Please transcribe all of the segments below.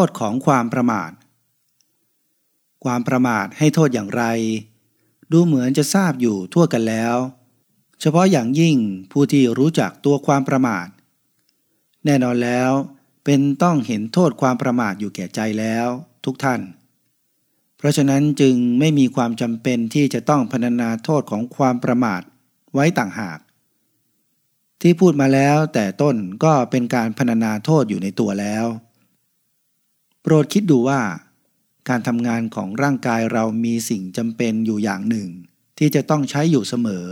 โทษของความประมาท ความประมาทให้โทษอย่างไร ดูเหมือนจะทราบอยู่ทั่วกันแล้ว เฉพาะอย่างยิ่งผู้ที่รู้จักตัวความประมาท แน่นอนแล้วเป็นต้องเห็นโทษความประมาทอยู่แก่ใจแล้วทุกท่าน เพราะฉะนั้นจึงไม่มีความจำเป็นที่จะต้องพรรณนาโทษของความประมาทไว้ต่างหาก ที่พูดมาแล้วแต่ต้นก็เป็นการพรรณนาโทษอยู่ในตัวแล้ว โปรดคิดดูว่า การทำงานของร่างกายเรามีสิ่งจำเป็นอยู่อย่างหนึ่ง ที่จะต้องใช้อยู่เสมอ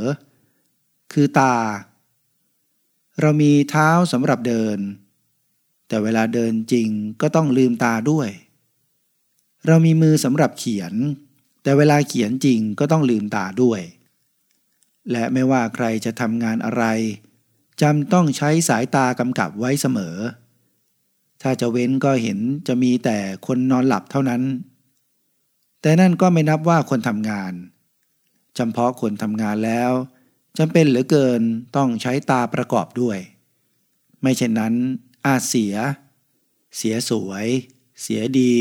คือตา เรามีเท้าสำหรับเดิน แต่เวลาเดินจริงก็ต้องลืมตาด้วย เรามีมือสำหรับเขียน แต่เวลาเขียนจริงก็ต้องลืมตาด้วย และไม่ว่าใครจะทำงานอะไรจำต้องใช้สายตากำกับไว้เสมอ ถ้าจะเว้นก็เห็นจะมีแต่คนนอนหลับเท่านั้น แต่นั่นก็ไม่นับว่าคนทำงานจำเพาะคนทำงานแล้วจำเป็นเหลือเกินต้องใช้ตาประกอบด้วย ไม่เช่นนั้น อาจเสีย เสียสวย เสียดี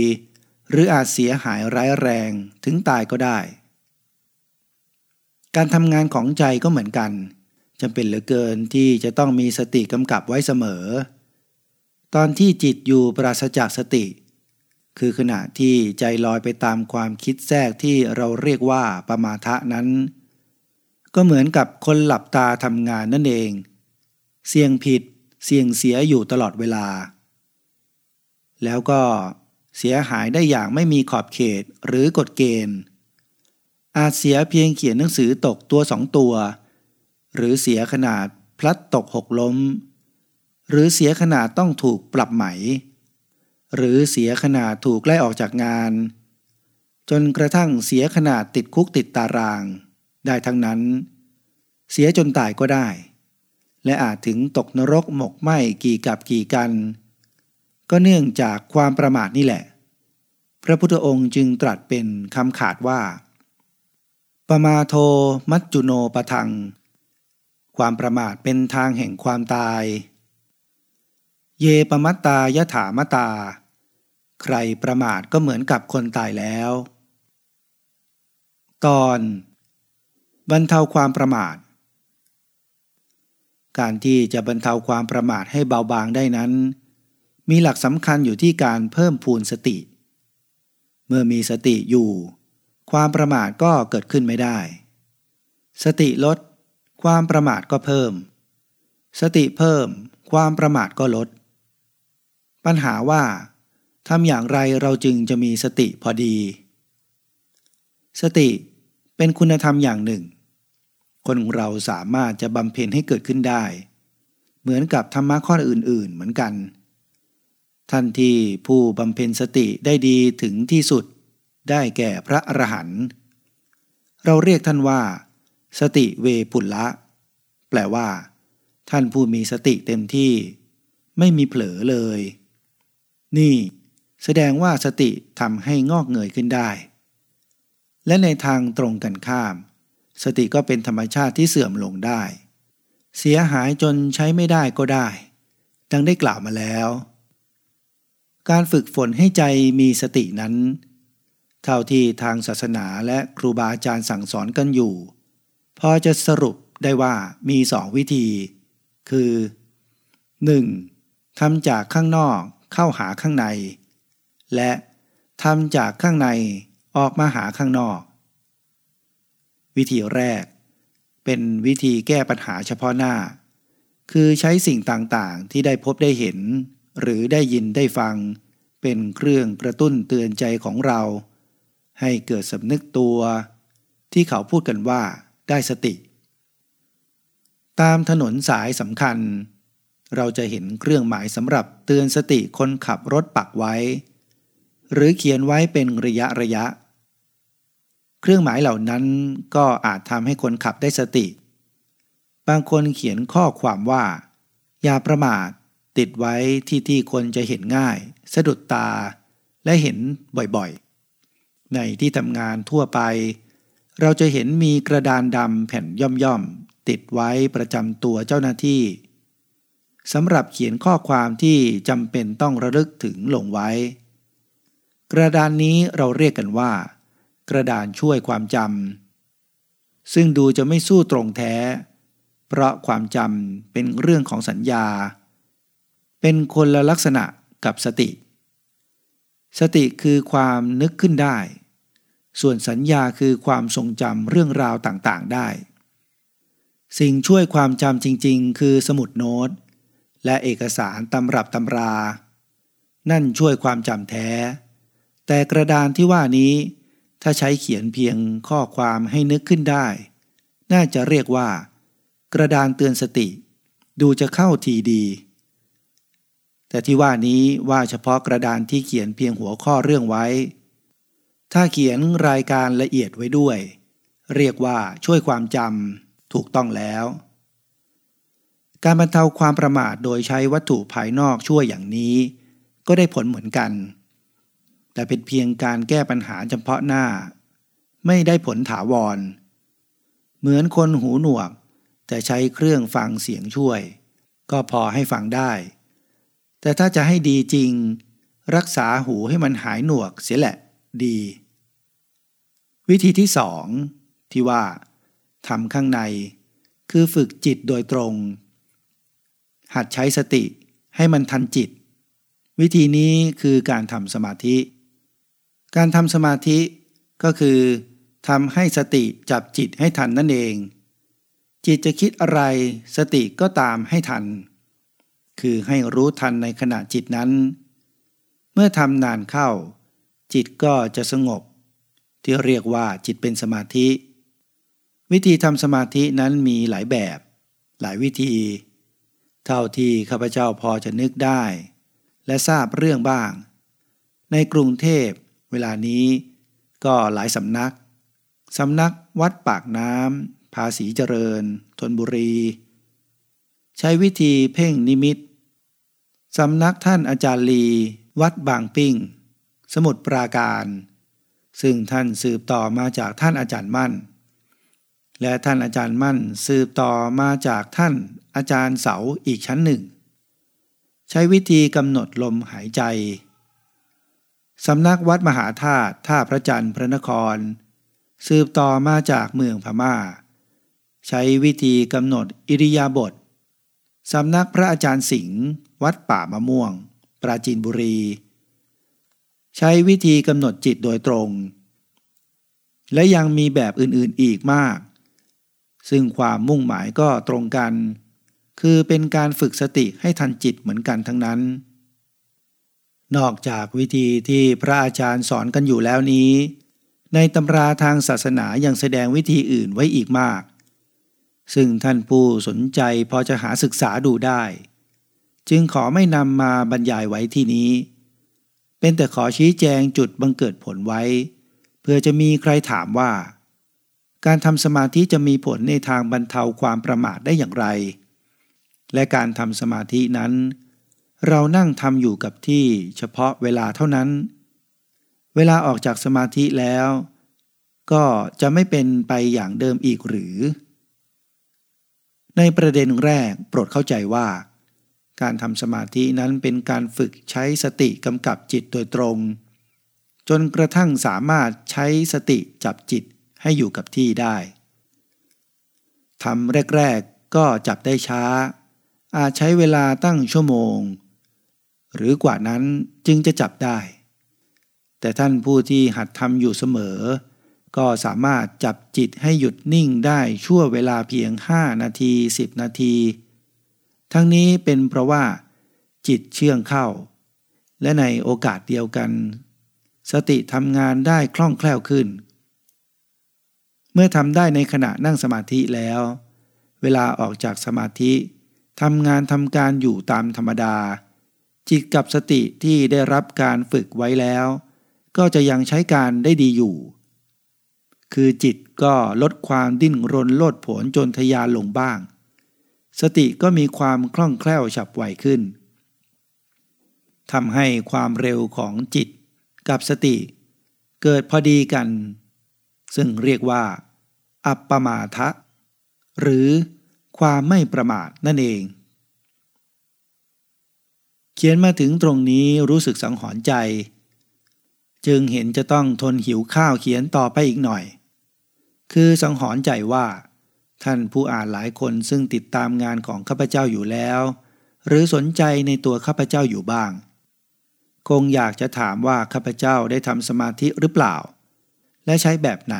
หรืออาจเสียหายร้ายแรงถึงตายก็ได้ การทำงานของใจก็เหมือนกันจำเป็นเหลือเกินที่จะต้องมีสติกำกับไว้เสมอ ตอนที่จิตอยู่ปราศจากสติ คือขณะที่ใจลอยไปตามความคิดแทรกที่เราเรียกว่าประมาทะนั้น ก็เหมือนกับคนหลับตาทำงานนั่นเอง เสี่ยงผิด เสี่ยงเสียอยู่ตลอดเวลา แล้วก็เสียหายได้อย่างไม่มีขอบเขตหรือกฎเกณฑ์ อาจเสียเพียงเขียนหนังสือตกตัวสองตัว หรือเสียขนาดพลัดตกหกล้ม หรือเสียขนาดต้องถูกปรับไหม หรือเสียขนาดถูกไล่ออกจากงาน จนกระทั่งเสียขนาดติดคุกติดตาราง ได้ทั้งนั้น เสียจนตายก็ได้ และอาจถึงตกนรกหมกไหมกี่กับกี่กัน ก็เนื่องจากความประมาทนี่แหละ พระพุทธองค์จึงตรัสเป็นคำขาดว่า ปมาโทมัจจุโนปทัง ความประมาทเป็นทางแห่งความตาย เยปมัตตายถามตา ใครประมาทก็เหมือนกับคนตายแล้ว ตอนบรรเทาความประมาท การที่จะบรรเทาความประมาทให้เบาบางได้นั้น มีหลักสำคัญอยู่ที่การเพิ่มพูนสติ เมื่อมีสติอยู่ ความประมาทก็เกิดขึ้นไม่ได้ สติลด ความประมาทก็เพิ่ม สติเพิ่ม ความประมาทก็ลด ปัญหาว่าทำอย่างไรเราจึงจะมีสติพอดี สติเป็นคุณธรรมอย่างหนึ่ง คนเราสามารถจะบำเพ็ญให้เกิดขึ้นได้ เหมือนกับธรรมะข้ออื่น ๆ เหมือนกัน ท่านที่ผู้บำเพ็ญสติได้ดีถึงที่สุดได้แก่พระอรหันต์เราเรียกท่านว่า สติเวปุลละ แปลว่า ท่านผู้มีสติเต็มที่ ไม่มีเผลอเลย นี่แสดงว่าสติทำให้งอกเงยขึ้นได้ และในทางตรงกันข้าม สติก็เป็นธรรมชาติที่เสื่อมลงได้ เสียหายจนใช้ไม่ได้ก็ได้ ดังได้กล่าวมาแล้ว การฝึกฝนให้ใจมีสตินั้น เท่าที่ทางศาสนาและครูบาอาจารย์สั่งสอนกันอยู่ พอจะสรุปได้ว่ามีสองวิธี คือ 1. ทำจากข้างนอก เข้าหาข้างใน และทำจากข้างในออกมาหาข้างนอก วิธีแรก เป็นวิธีแก้ปัญหาเฉพาะหน้า คือใช้สิ่งต่างๆที่ได้พบได้เห็น หรือได้ยินได้ฟัง เป็นเครื่องกระตุ้นเตือนใจของเรา ให้เกิดสำนึกตัว ที่เขาพูดกันว่าได้สติ ตามถนนสายสำคัญ เราจะเห็นเครื่องหมายสำหรับเตือนสติคนขับรถปักไว้ หรือเขียนไว้เป็นระยะระยะ เครื่องหมายเหล่านั้นก็อาจทำให้คนขับได้สติ บางคนเขียนข้อความว่า อย่าประมาทติดไว้ที่ที่คนจะเห็นง่าย สะดุดตา และเห็นบ่อยๆ ในที่ทำงานทั่วไป เราจะเห็นมีกระดานดำแผ่นย่อมๆ ติดไว้ประจำตัวเจ้าหน้าที่ สำหรับเขียนข้อความที่จำเป็นต้องระลึกถึงลงไว้ กระดานนี้เราเรียกกันว่า กระดานช่วยความจำซึ่งดูจะไม่สู้ตรงแท้ เพราะความจำเป็นเรื่องของสัญญา เป็นคนละลักษณะกับสติ สติคือความนึกขึ้นได้ ส่วนสัญญาคือความทรงจำเรื่องราวต่างๆได้ สิ่งช่วยความจำจริง ๆ คือสมุดโน้ต และเอกสารตำรับตำรา นั่นช่วยความจำแท้ แต่กระดานที่ว่านี้ ถ้าใช้เขียนเพียงข้อความให้นึกขึ้นได้ น่าจะเรียกว่า กระดานเตือนสติ ดูจะเข้าทีดี แต่ที่ว่านี้ว่าเฉพาะกระดานที่เขียนเพียงหัวข้อเรื่องไว้ ถ้าเขียนรายการละเอียดไว้ด้วย เรียกว่าช่วยความจำถูกต้องแล้ว การบรรเทาความประมาทโดยใช้วัตถุภายนอกช่วยอย่างนี้ ก็ได้ผลเหมือนกัน แต่เป็นเพียงการแก้ปัญหาเฉพาะหน้า ไม่ได้ผลถาวร เหมือนคนหูหนวก แต่ใช้เครื่องฟังเสียงช่วย ก็พอให้ฟังได้ แต่ถ้าจะให้ดีจริง รักษาหูให้มันหายหนวกเสียแหละดี วิธีที่สองที่ว่าทำข้างใน คือฝึกจิตโดยตรง หัดใช้สติให้มันทันจิต วิธีนี้คือการทำสมาธิ การทำสมาธิก็คือทำให้สติจับจิตให้ทันนั่นเอง จิตจะคิดอะไรสติก็ตามให้ทัน คือให้รู้ทันในขณะจิตนั้น เมื่อทำนานเข้า จิตก็จะสงบ ที่เรียกว่าจิตเป็นสมาธิ วิธีทำสมาธินั้นมีหลายแบบ หลายวิธี เท่าที่ข้าพเจ้าพอจะนึกได้ และทราบเรื่องบ้าง ในกรุงเทพเวลานี้ก็หลายสำนัก สำนักวัดปากน้ำ ภาษีเจริญทนบุรี ใช้วิธีเพ่งนิมิต สำนักท่านอาจารย์ลี วัดบางปิ้ง สมุดปราการ ซึ่งท่านสืบต่อมาจากท่านอาจารย์มั่น และท่านอาจารย์มั่นสืบต่อมาจากท่าน อาจารย์เสาอีกชั้นหนึ่ง ใช้วิธีกำหนดลมหายใจ สำนักวัดมหาธาตุท่าพระจันทร์พระนคร สืบต่อมาจากเมืองพมา่า ใช้วิธีกำหนดอิริยาบถสำนักพระอาจารย์สิงห์วัดป่ามะม่วง ปราจีนบุรี ใช้วิธีกำหนดจิตโดยตรง และยังมีแบบอื่นๆอีกมาก ซึ่งความมุ่งหมายก็ตรงกัน คือเป็นการฝึกสติให้ทันจิตเหมือนกันทั้งนั้น นอกจากวิธีที่พระอาจารย์สอนกันอยู่แล้วนี้ ในตำราทางศาสนายังแสดงวิธีอื่นไว้อีกมาก ซึ่งท่านผู้สนใจพอจะหาศึกษาดูได้ จึงขอไม่นำมาบรรยายไว้ที่นี้ เป็นแต่ขอชี้แจงจุดบังเกิดผลไว้ เพื่อจะมีใครถามว่า การทำสมาธิจะมีผลในทางบรรเทาความประมาทได้อย่างไร และการทำสมาธินั้น เรานั่งทำอยู่กับที่เฉพาะเวลาเท่านั้น เวลาออกจากสมาธิแล้ว ก็จะไม่เป็นไปอย่างเดิมอีกหรือ ในประเด็นแรกโปรดเข้าใจว่า การทำสมาธินั้นเป็นการฝึกใช้สติกำกับจิตโดยตรง จนกระทั่งสามารถใช้สติจับจิตให้อยู่กับที่ได้ทำแรก ๆก็จับได้ช้า อาจใช้เวลาตั้งชั่วโมง หรือกว่านั้นจึงจะจับได้ แต่ท่านผู้ที่หัดทำอยู่เสมอ ก็สามารถจับจิตให้หยุดนิ่งได้ชั่วเวลาเพียง 5 นาที 10 นาที ทั้งนี้เป็นเพราะว่า จิตเชื่องเข้า และในโอกาสเดียวกัน สติทำงานได้คล่องแคล่วขึ้น เมื่อทำได้ในขณะนั่งสมาธิแล้ว เวลาออกจากสมาธิ ทำงานทำการอยู่ตามธรรมดา จิตกับสติที่ได้รับการฝึกไว้แล้ว ก็จะยังใช้การได้ดีอยู่ คือจิตก็ลดความดิ้นรนโลดผลจนทยานลงบ้าง สติก็มีความคล่องแคล่วฉับไวขึ้นทำให้ความเร็วของจิตกับสติ เกิดพอดีกัน ซึ่งเรียกว่า อัปปมาทะ หรือ ความไม่ประมาทนั่นเอง เขียนมาถึงตรงนี้รู้สึกสังหรณ์ใจ จึงเห็นจะต้องทนหิวข้าวเขียนต่อไปอีกหน่อย คือสังหรณ์ใจว่า ท่านผู้อ่านหลายคนซึ่งติดตามงานของข้าพเจ้าอยู่แล้ว หรือสนใจในตัวข้าพเจ้าอยู่บ้าง คงอยากจะถามว่าข้าพเจ้าได้ทำสมาธิหรือเปล่า และใช้แบบไหน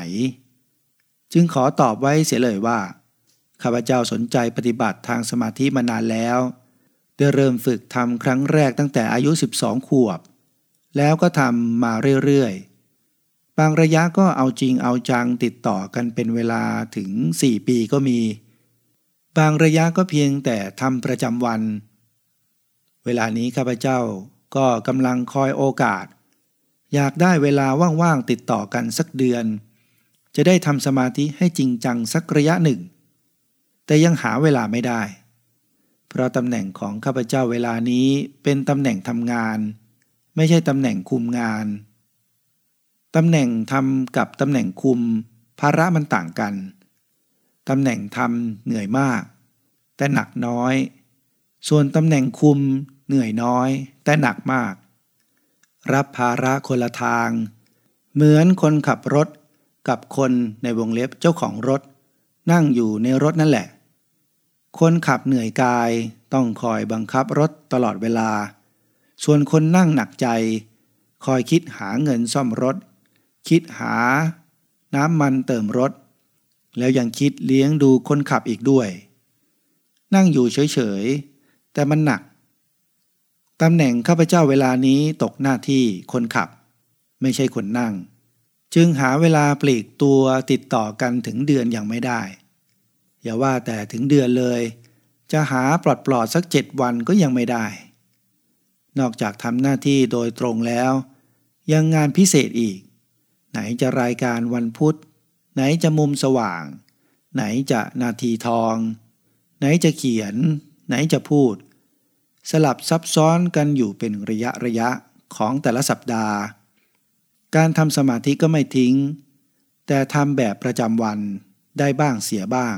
จึงขอตอบไว้เสียเลยว่า ข้าพเจ้าสนใจปฏิบัติทางสมาธิมานานแล้ว ได้เริ่มฝึกทำครั้งแรกตั้งแต่อายุ 12 ขวบ แล้วก็ทำมาเรื่อยๆ บางระยะก็เอาจริงเอาจังติดต่อกันเป็นเวลาถึง 4 ปีก็มี บางระยะก็เพียงแต่ทำประจำวัน เวลานี้ข้าพเจ้าก็กำลังคอยโอกาส อยากได้เวลาว่างๆติดต่อกันสักเดือน จะได้ทำสมาธิให้จริงจังสักระยะหนึ่ง แต่ยังหาเวลาไม่ได้ เพราะตำแหน่งของข้าพเจ้าเวลานี้เป็นตำแหน่งทำงาน ไม่ใช่ตำแหน่งคุมงาน ตำแหน่งทำกับตำแหน่งคุม ภาระมันต่างกัน ตำแหน่งทำเหนื่อยมาก แต่หนักน้อย ส่วนตำแหน่งคุมเหนื่อยน้อย แต่หนักมาก รับภาระคนละทาง เหมือนคนขับรถกับคนในวงเล็บเจ้าของรถ นั่งอยู่ในรถนั่นแหละ คนขับเหนื่อยกายต้องคอยบังคับรถตลอดเวลา ส่วนคนนั่งหนักใจ คอยคิดหาเงินซ่อมรถ คิดหา น้ำมันเติมรถ แล้วยังคิดเลี้ยงดูคนขับอีกด้วย นั่งอยู่เฉยๆ แต่มันหนักตำแหน่งข้าพเจ้าเวลานี้ตกหน้าที่คนขับ ไม่ใช่คนนั่ง จึงหาเวลาปลีกตัวติดต่อกันถึงเดือนอยังไม่ได้ อย่าว่าแต่ถึงเดือนเลย จะหาปลอดปลอดสักเจ็ดวันก็ยังไม่ได้ นอกจากทำหน้าที่โดยตรงแล้ว ยังงานพิเศษอีก ไหนจะรายการวันพุธ ไหนจะมุมสว่าง ไหนจะนาทีทอง ไหนจะเขียน ไหนจะพูด สลับซับซ้อนกันอยู่เป็นระยะระยะของแต่ละสัปดาห์ การทำสมาธิก็ไม่ทิ้ง แต่ทำแบบประจำวันได้บ้างเสียบ้าง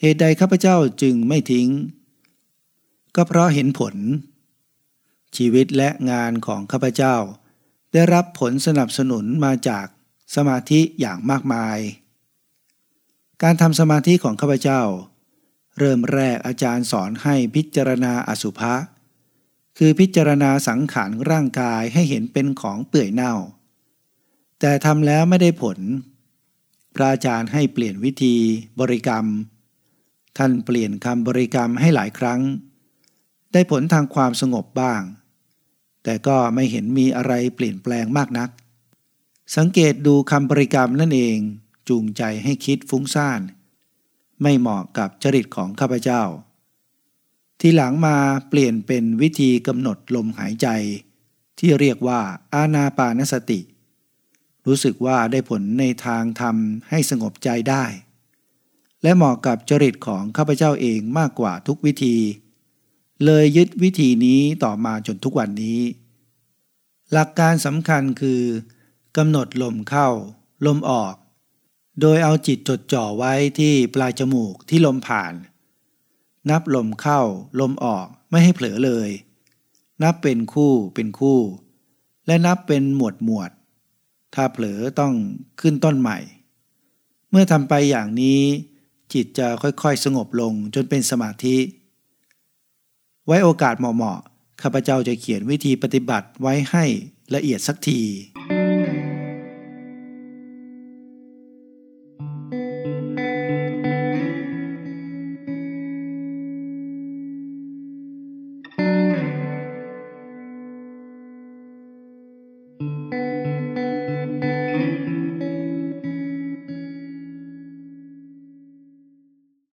เหตุใดข้าพเจ้าจึงไม่ทิ้ง ก็เพราะเห็นผล ชีวิตและงานของข้าพเจ้า ได้รับผลสนับสนุนมาจากสมาธิอย่างมากมาย การทำสมาธิของข้าพเจ้า เริ่มแรกอาจารย์สอนให้พิจารณาอสุภะคือพิจารณาสังขารร่างกายให้เห็นเป็นของเปื่อยเน่า แต่ทำแล้วไม่ได้ผล พระอาจารย์ให้เปลี่ยนวิธีบริกรรม ท่านเปลี่ยนคำบริกรรมให้หลายครั้ง ได้ผลทางความสงบบ้าง แต่ก็ไม่เห็นมีอะไรเปลี่ยนแปลงมากนัก สังเกตดูคำบริกรรมนั่นเองจูงใจให้คิดฟุ้งซ่าน ไม่เหมาะกับจริตของข้าพเจ้า ที่หลังมาเปลี่ยนเป็นวิธีกำหนดลมหายใจ ที่เรียกว่าอาณาปานสติ รู้สึกว่าได้ผลในทางทำให้สงบใจได้ และเหมาะกับจริตของข้าพเจ้าเองมากกว่าทุกวิธี เลยยึดวิธีนี้ต่อมาจนทุกวันนี้ หลักการสำคัญคือกำหนดลมเข้า ลมออก โดยเอาจิตจดจ่อไว้ที่ปลายจมูกที่ลมผ่าน นับลมเข้า ลมออกไม่ให้เผลอเลย นับเป็นคู่เป็นคู่ และนับเป็นหมวดหมวด ถ้าเผลอต้องขึ้นต้นใหม่ เมื่อทำไปอย่างนี้ จิตจะค่อยๆ สงบลงจนเป็นสมาธิ ไว้โอกาสเหมาะๆข้าพเจ้าจะเขียนวิธีปฏิบัติไว้ให้ละเอียดสักที